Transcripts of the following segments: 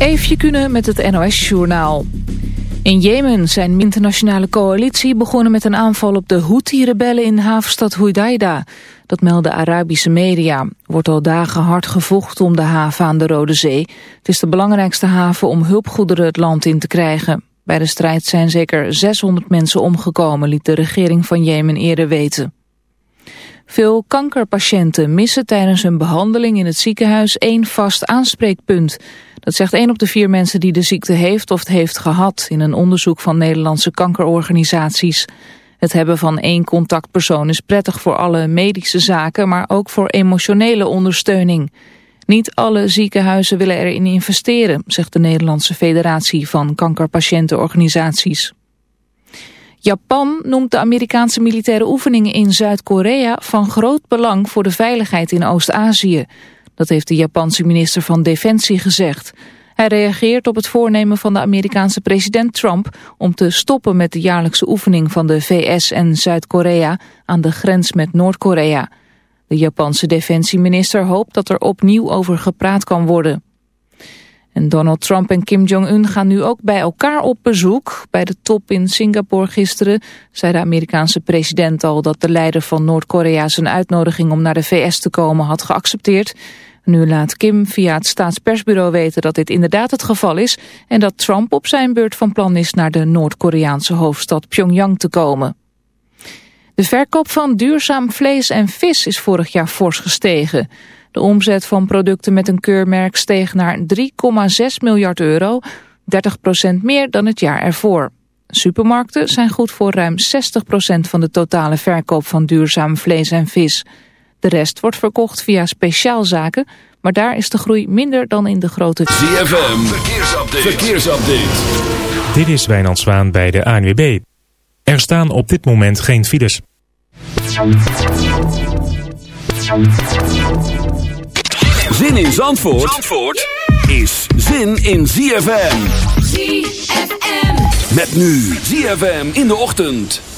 Eefje Kunnen met het NOS-journaal. In Jemen zijn internationale coalitie begonnen met een aanval op de Houthi-rebellen in havenstad Hudaida. Dat melden Arabische media. Wordt al dagen hard gevochten om de haven aan de Rode Zee. Het is de belangrijkste haven om hulpgoederen het land in te krijgen. Bij de strijd zijn zeker 600 mensen omgekomen, liet de regering van Jemen eerder weten. Veel kankerpatiënten missen tijdens hun behandeling in het ziekenhuis één vast aanspreekpunt. Dat zegt één op de vier mensen die de ziekte heeft of heeft gehad in een onderzoek van Nederlandse kankerorganisaties. Het hebben van één contactpersoon is prettig voor alle medische zaken, maar ook voor emotionele ondersteuning. Niet alle ziekenhuizen willen erin investeren, zegt de Nederlandse Federatie van Kankerpatiëntenorganisaties. Japan noemt de Amerikaanse militaire oefeningen in Zuid-Korea van groot belang voor de veiligheid in Oost-Azië. Dat heeft de Japanse minister van Defensie gezegd. Hij reageert op het voornemen van de Amerikaanse president Trump om te stoppen met de jaarlijkse oefening van de VS en Zuid-Korea aan de grens met Noord-Korea. De Japanse defensieminister hoopt dat er opnieuw over gepraat kan worden. En Donald Trump en Kim Jong-un gaan nu ook bij elkaar op bezoek. Bij de top in Singapore gisteren zei de Amerikaanse president al dat de leider van Noord-Korea zijn uitnodiging om naar de VS te komen had geaccepteerd. Nu laat Kim via het staatspersbureau weten dat dit inderdaad het geval is en dat Trump op zijn beurt van plan is naar de Noord-Koreaanse hoofdstad Pyongyang te komen. De verkoop van duurzaam vlees en vis is vorig jaar fors gestegen. De omzet van producten met een keurmerk steeg naar 3,6 miljard euro, 30% meer dan het jaar ervoor. Supermarkten zijn goed voor ruim 60% van de totale verkoop van duurzaam vlees en vis. De rest wordt verkocht via speciaalzaken, maar daar is de groei minder dan in de grote... ZFM, verkeersupdate. verkeersupdate. Dit is Wijnand Zwaan bij de ANWB. Er staan op dit moment geen files. Zin in Zandvoort, Zandvoort is zin in ZFM. ZFM. Met nu ZFM in de ochtend.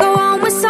Go on with someone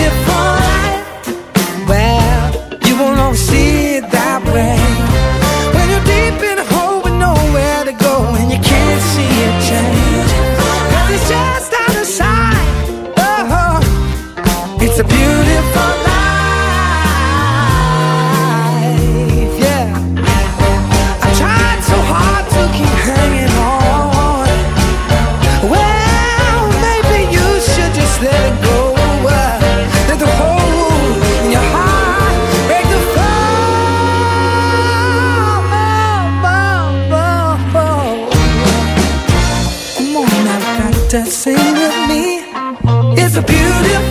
beautiful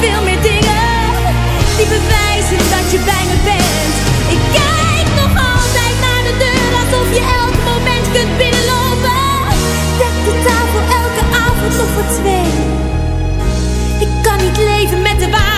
veel meer dingen die bewijzen dat je bij me bent. Ik kijk nog altijd naar de deur alsof je elk moment kunt binnenlopen. Zet de tafel elke avond nog voor twee. Ik kan niet leven met de waarheid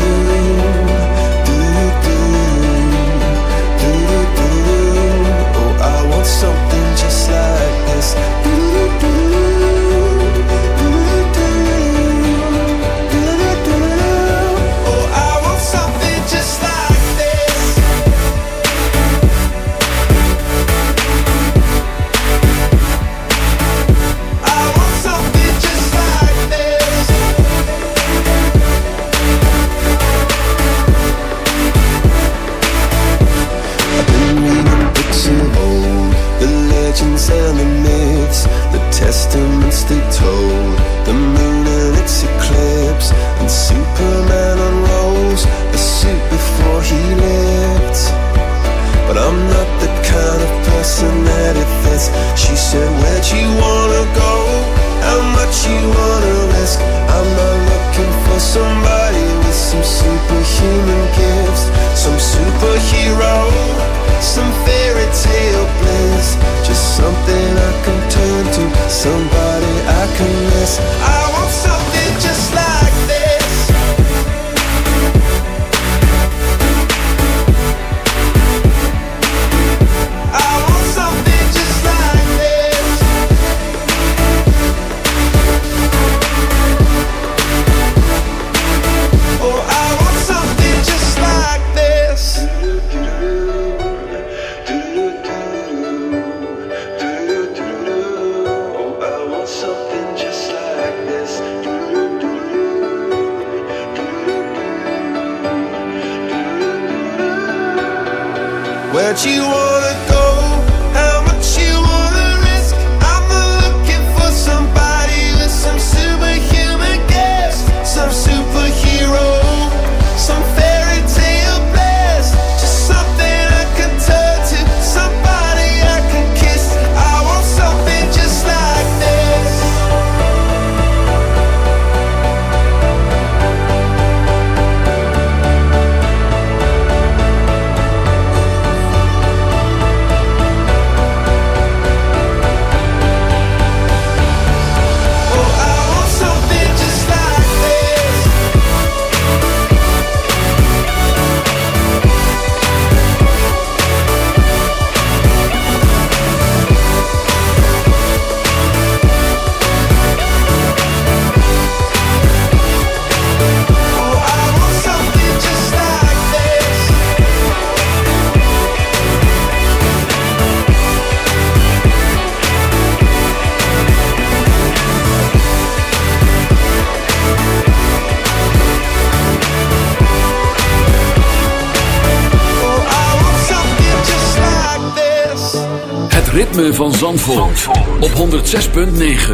106.9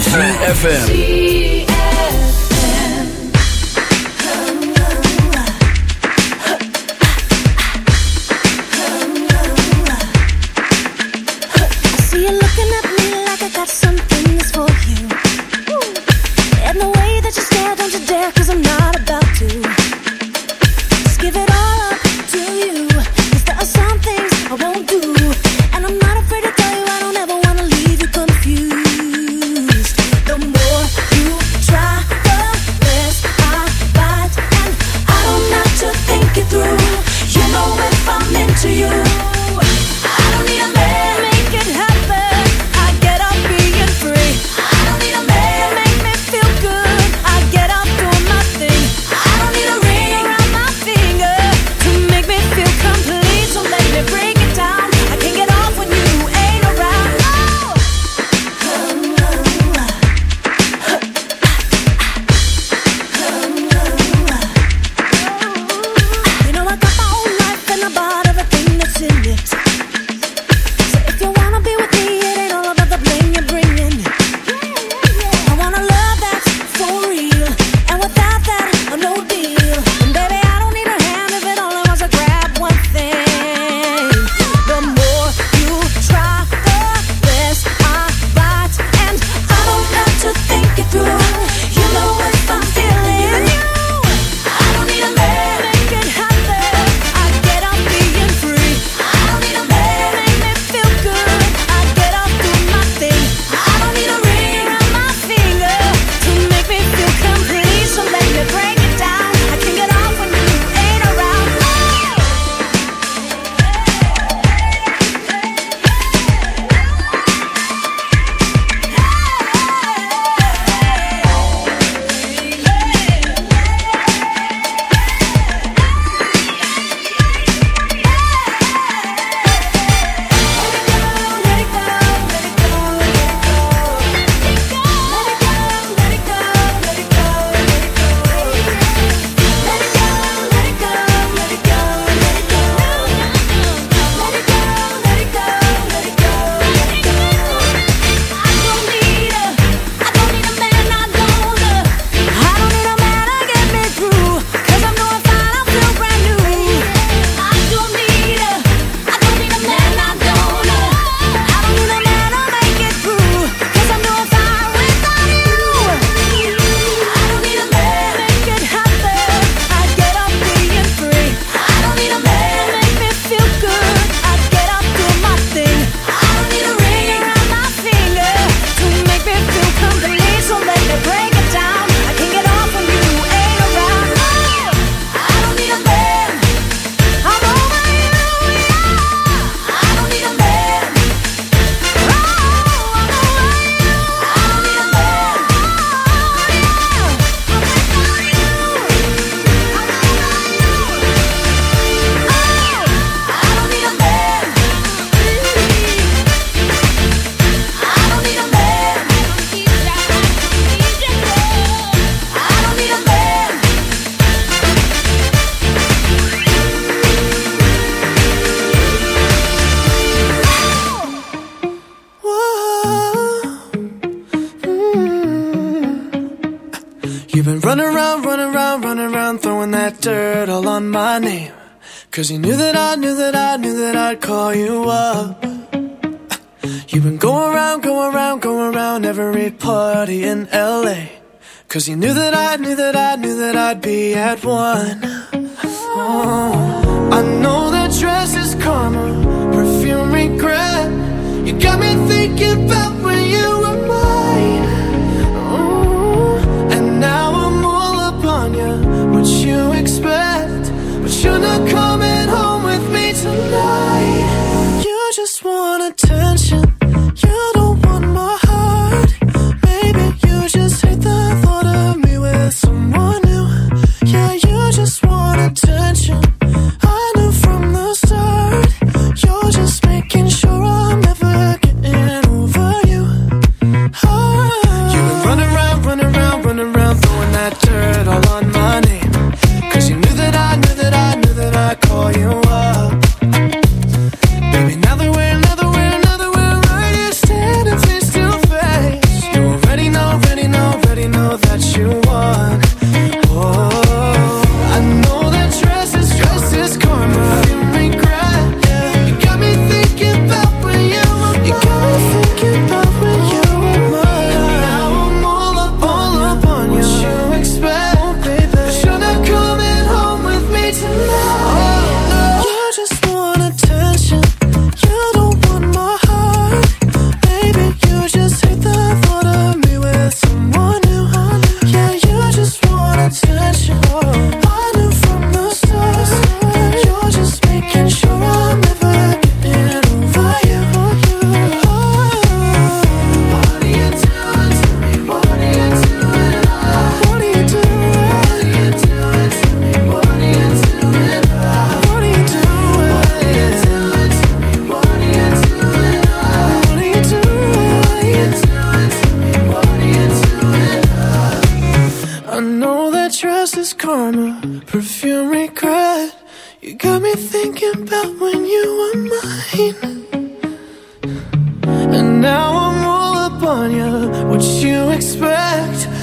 FM. Turn.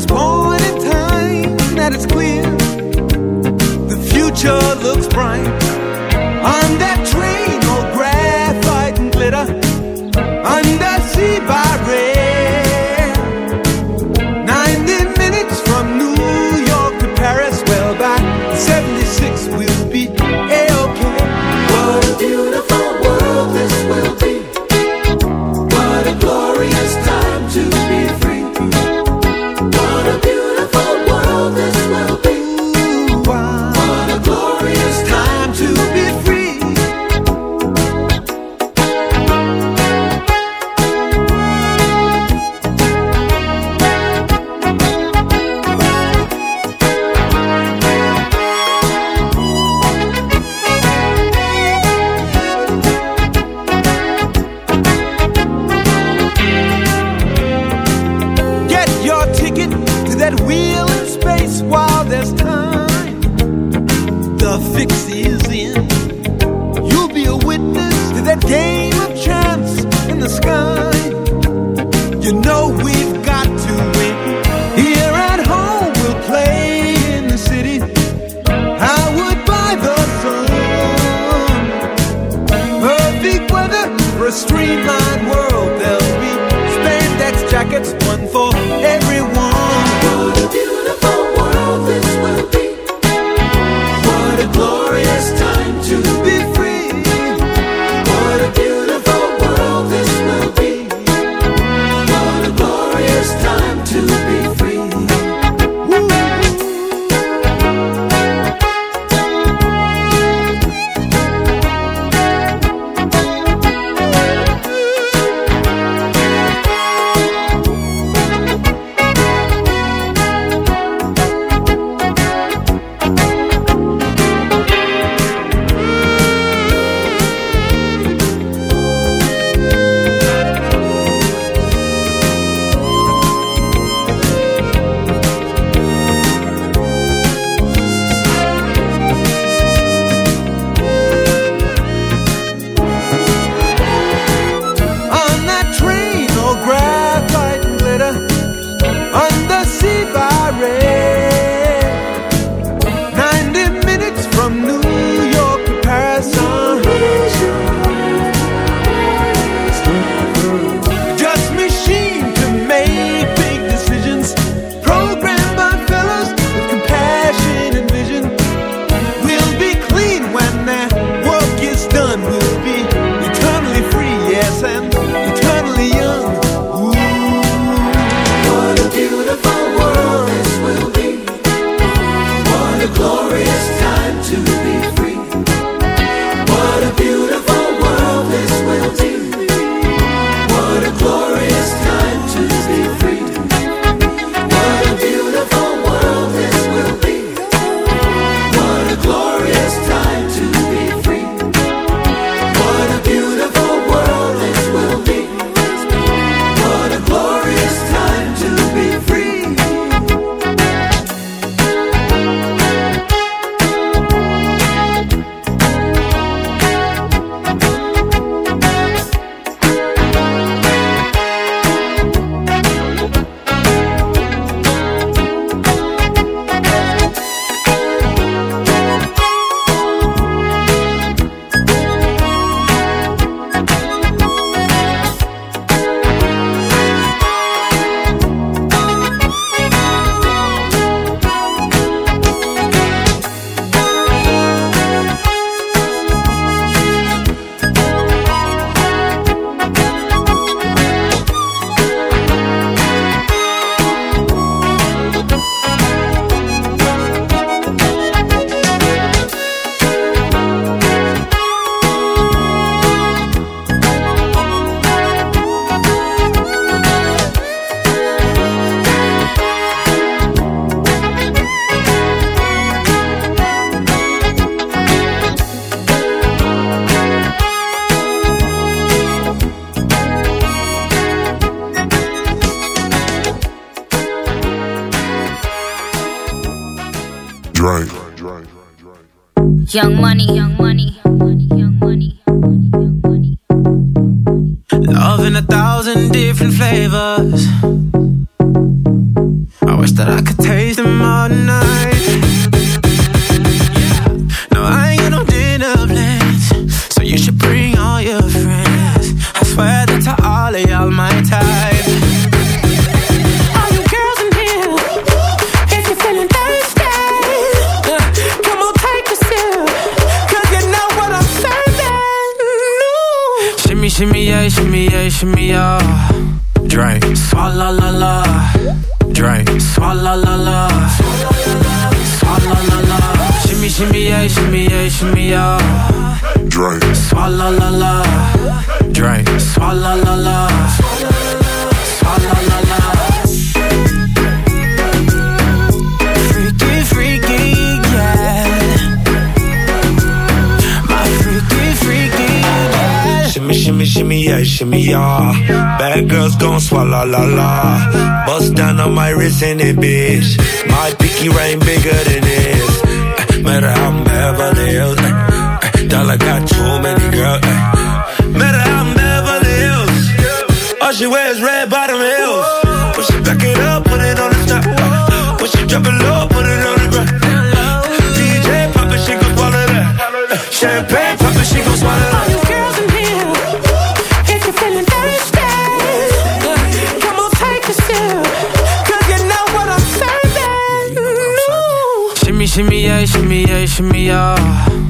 this poem kaniyang Swalla la la. Drink. Swalla la la. Swalla la. Freaky, freaky, yeah. My freaky, freaky, yeah. Shimmy, shimmy, shimmy, yeah, shimmy, yeah. Bad girls gon' swallow la la. Bust down on my wrist and it, bitch. My pinky rain bigger than this. Uh, matter how I'm Beverly Hills. Dollar got you many girls. Uh, matter how I'm Beverly Hills. All she wears red bottom heels. When she back it up, put it on the top. When she drop it low, put it on the ground. DJ pop it, she gon' swallow that. Champagne pop it, she gon' swallow that. All you girls in here, if you're feeling thirsty, come on, take a sip. Cause you know what I'm serving. Ooh. Shimmy, shimmy yeah, shimmy yeah, shimmy yeah.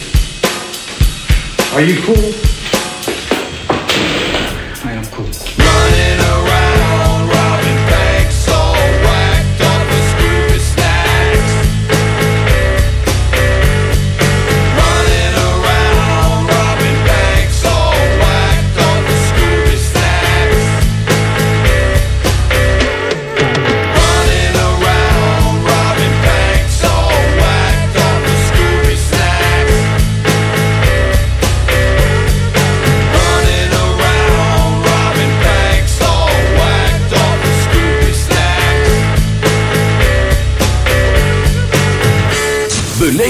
Are you cool?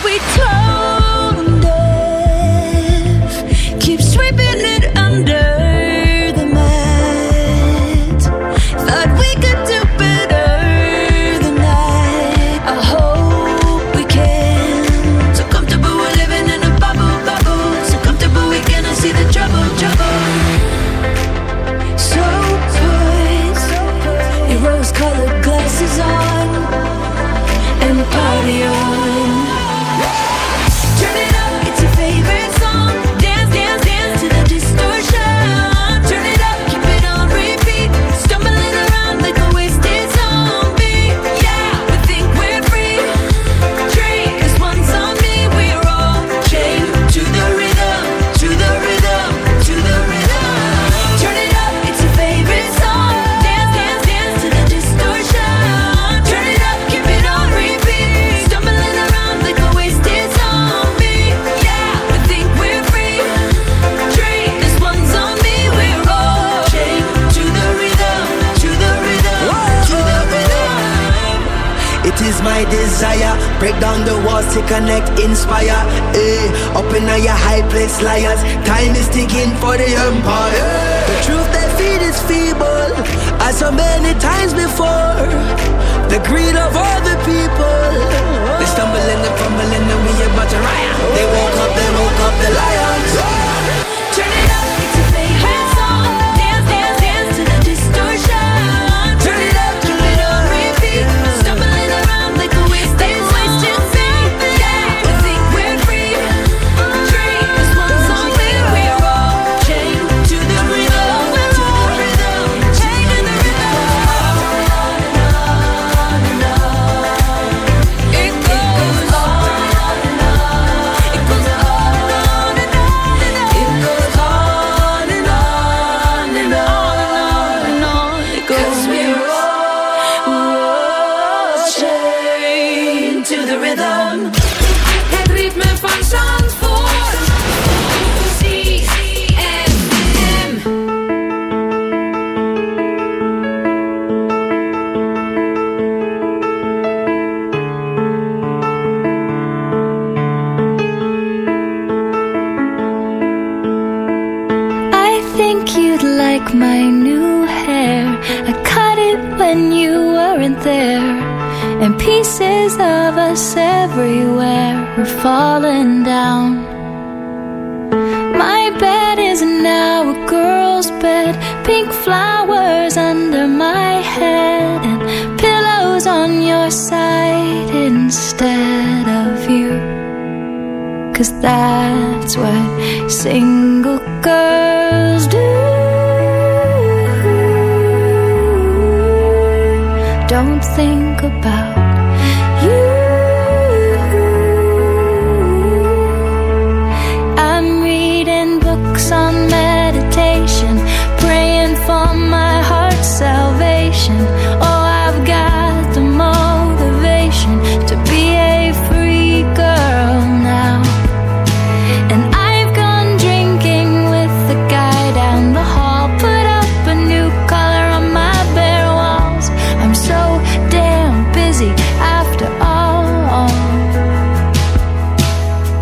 we told as liars. Time is ticking for the empire. The truth they feed is feeble, as so many